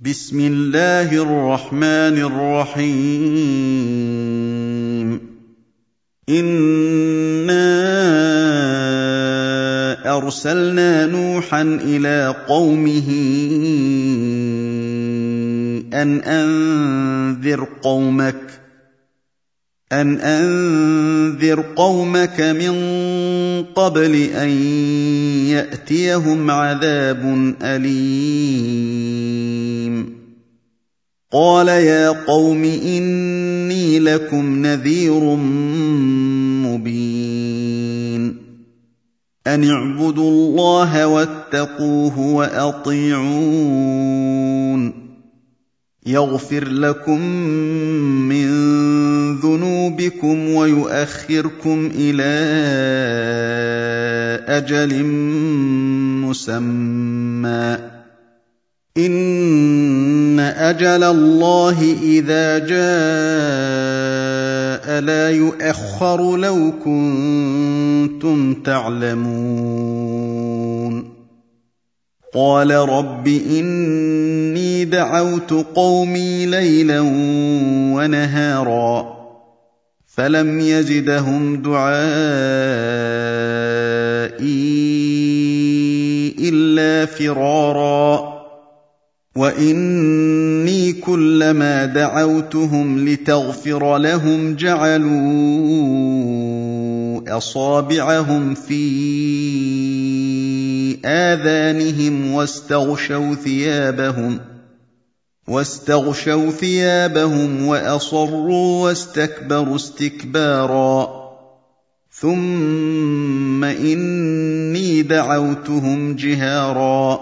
بسم الله الرحمن الرحيم. إنا أرسلنا نوحا إلى قومه أن أنذر قومك ان انذر قومك من قبل ان ياتيهم عذاب اليم قال يا قوم اني لكم نذير مبين ان اعبدوا الله واتقوه واطيعون يغفر لكم من ذنوبكم ويؤخركم إلى أجل مسمى. إن أجل الله إذا جاء لا يؤخر لو كنتم تعلمون. قال رب إني دعوت قومي ليلا ونهارا. فلم يزدهم دعائي الا فرارا واني كلما دعوتهم لتغفر لهم جعلوا اصابعهم في اذانهم واستغشوا ثيابهم واستغشوا ثيابهم وأصروا واستكبروا استكبارا. ثم إني دعوتهم جهارا.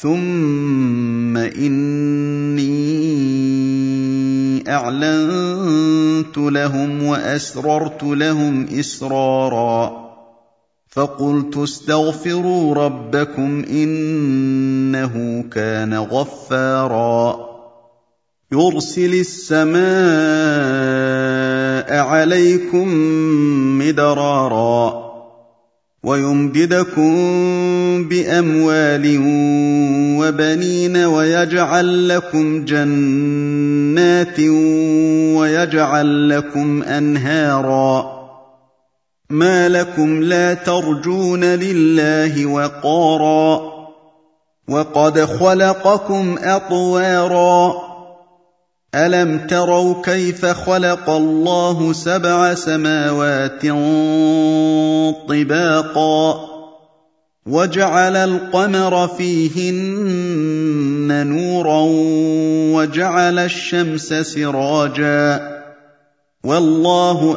ثم إني أعلنت لهم وأسررت لهم إسرارا. فقلت استغفروا ربكم إنه كان غفارا. يرسل السماء عليكم مدرارا ويمددكم بأموال وبنين ويجعل لكم جنات ويجعل لكم أنهارا. ما لكم لا ترجون لله وقارا وقد خلقكم أطوارا ألم تروا كيف خلق الله سبع سماوات طباقا وجعل القمر فيهن نورا وجعل الشمس سراجا والله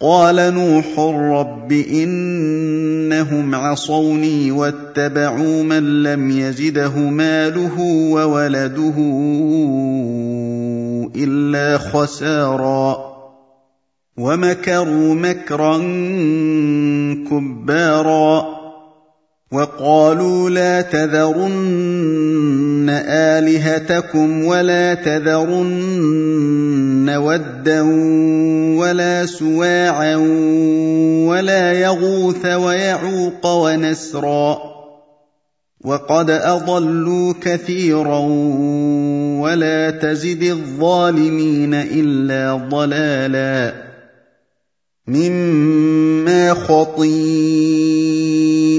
قال نوح رب إنهم عصوني واتبعوا من لم يزده ماله وولده إلا خسارا ومكروا مكرا كبارا وقالوا لا تذرن آلهتكم ولا تذرن ودا ولا سواعا ولا يغوث ويعوق ونسرا وقد أضلوا كثيرا ولا تزد الظالمين إلا ضلالا مما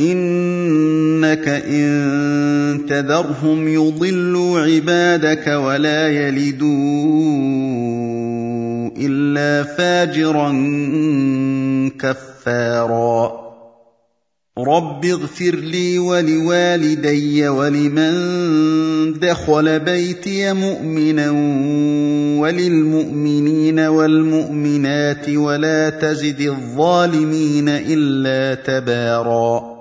انك ان تذرهم يضلوا عبادك ولا يلدوا الا فاجرا كفارا رب اغفر لي ولوالدي ولمن دخل بيتي مؤمنا وللمؤمنين والمؤمنات ولا تزد الظالمين الا تباراً